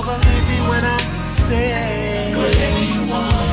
Believe me when I say whatever you want.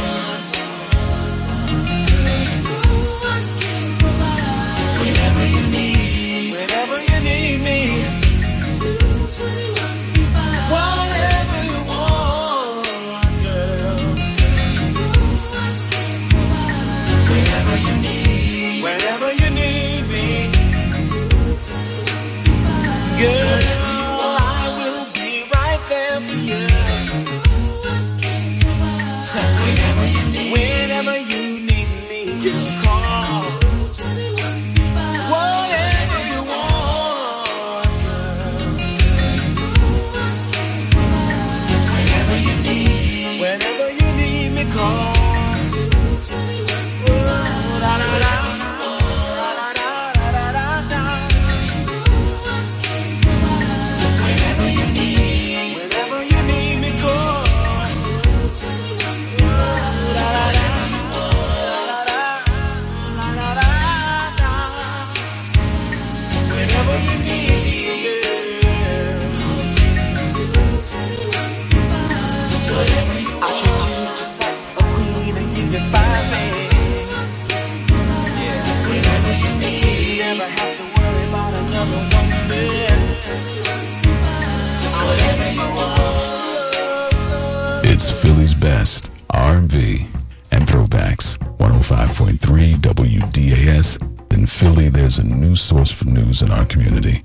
105.3 WDAS. In Philly, there's a new source for news in our community,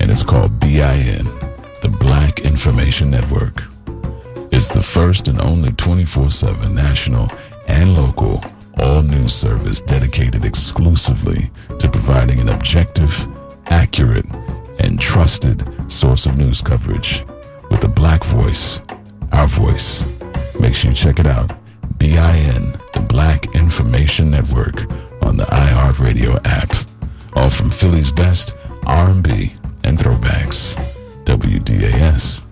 and it's called BIN, the Black Information Network. It's the first and only 24-7 national and local all news service dedicated exclusively to providing an objective, accurate, and trusted source of news coverage with a black voice, our voice. Make sure you check it out. BIN, the Black Information Network on the iHeartRadio app. All from Philly's best R&B and throwbacks. WDAS.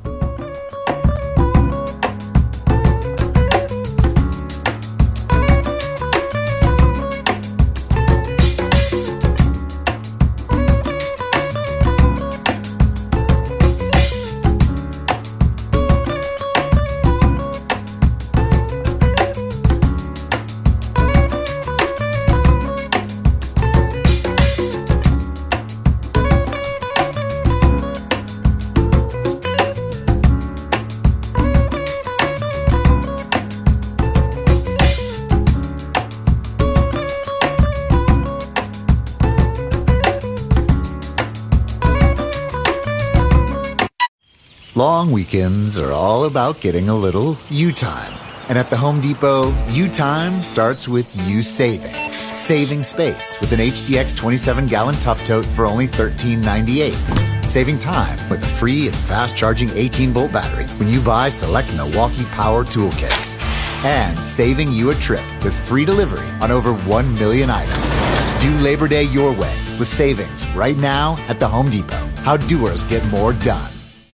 Long weekends are all about getting a little you time. And at the Home Depot, you time starts with you saving. Saving space with an HDX 27 gallon tough tote for only $13.98. Saving time with a free and fast charging 18 volt battery when you buy select Milwaukee Power Toolkits. And saving you a trip with free delivery on over 1 million items. Do Labor Day your way with savings right now at the Home Depot. How doers get more done.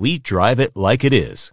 We drive it like it is.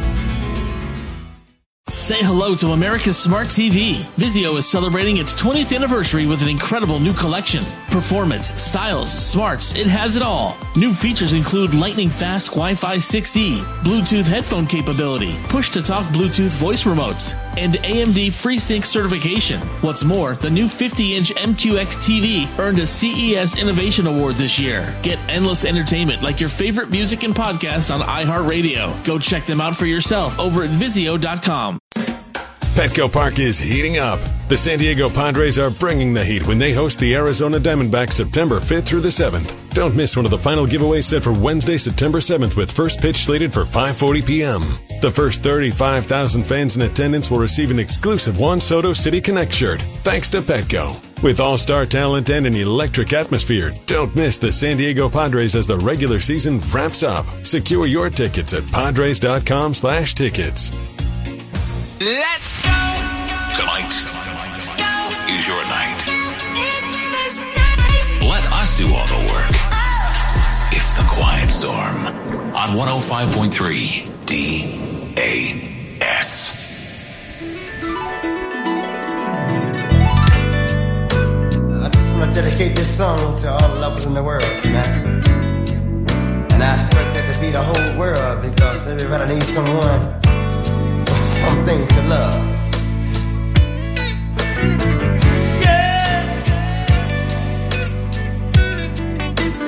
Say hello to America's Smart TV. Vizio is celebrating its 20th anniversary with an incredible new collection. Performance, styles, smarts, it has it all. New features include lightning fast Wi-Fi 6E, Bluetooth headphone capability, push-to-talk Bluetooth voice remotes, and AMD FreeSync certification. What's more, the new 50-inch MQX TV earned a CES Innovation Award this year. Get endless entertainment like your favorite music and podcasts on iHeartRadio. Go check them out for yourself over at Vizio.com. Petco Park is heating up. The San Diego Padres are bringing the heat when they host the Arizona Diamondbacks September 5th through the 7th. Don't miss one of the final giveaways set for Wednesday, September 7th with first pitch slated for 5:40 p.m. The first 35,000 fans in attendance will receive an exclusive Juan Soto City Connect shirt thanks to Petco. With all-star talent and an electric atmosphere, don't miss the San Diego Padres as the regular season wraps up. Secure your tickets at padres.com/tickets. Let's go! Tonight is your night. Let us do all the work. It's the Quiet Storm on 105.3 DAS. I just want to dedicate this song to all the lovers in the world tonight. And I expect that to be the whole world because everybody needs someone something to love. Yeah.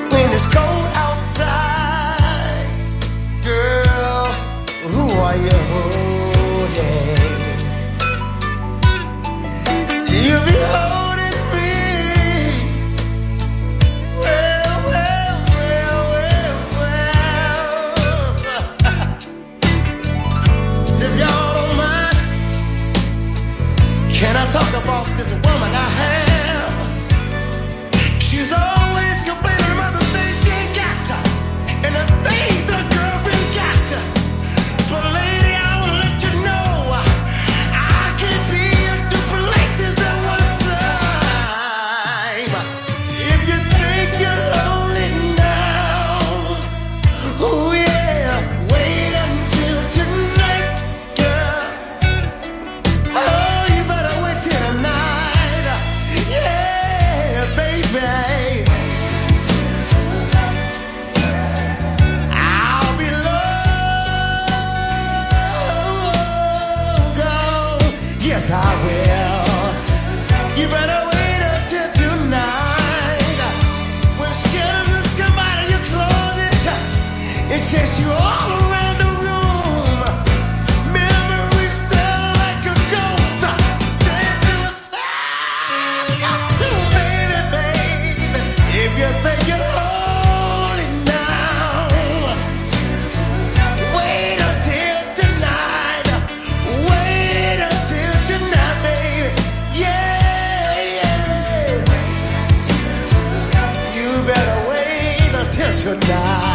When it's cold chase you all around the room. Memories like a ghost. A do, baby, baby. If you think you're holding now, wait until tonight. Wait until tonight, baby. Yeah, yeah. You better wait until tonight.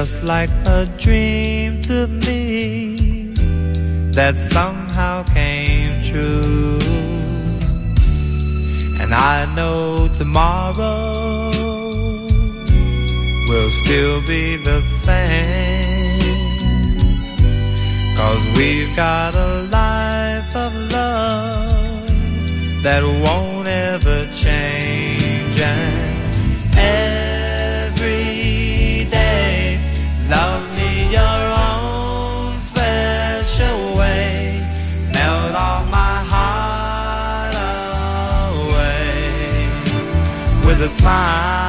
Just like a dream to me that somehow came true. And I know tomorrow will still be the same. Cause we've got a life of love that won't smile.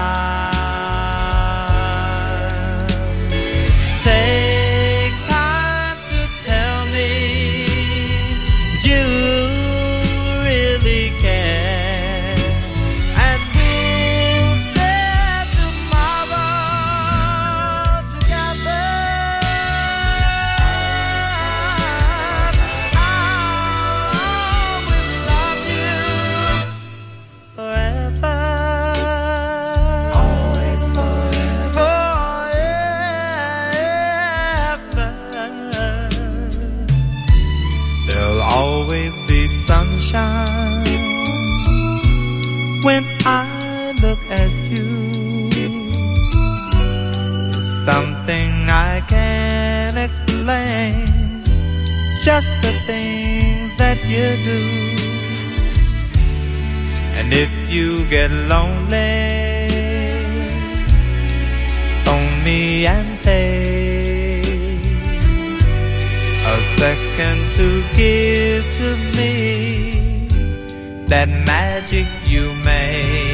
If you get lonely, phone me and take a second to give to me that magic you made.